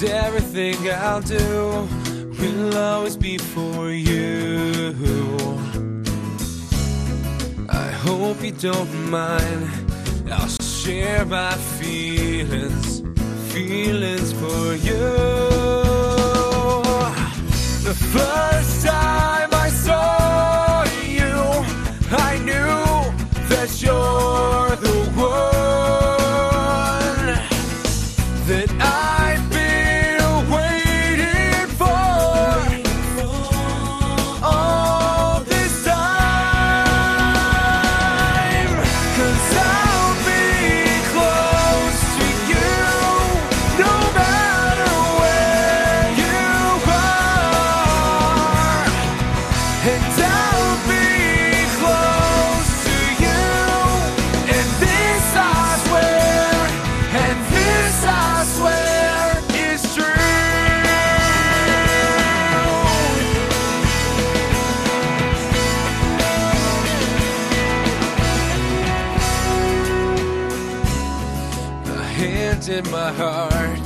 Cause everything I'll do will always be for you. I hope you don't mind. I'll share my feelings, feelings for you. The first time I saw you, I knew that you're the one that I've in my heart.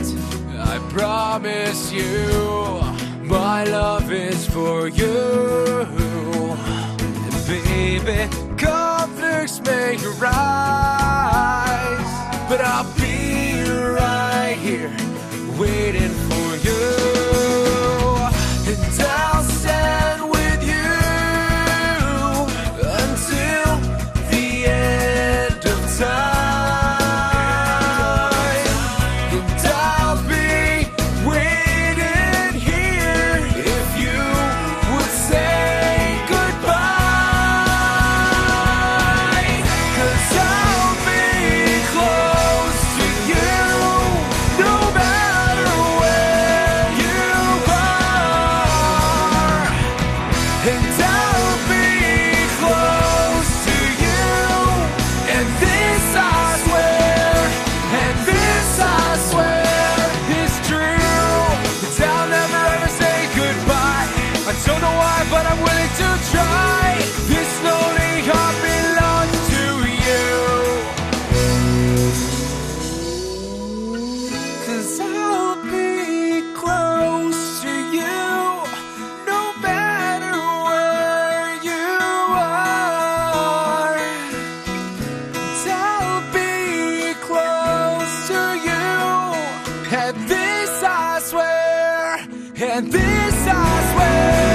I promise you, my love is for you. And baby, conflicts may arise, but I'll be right here waiting for you. And I'll and this I swear.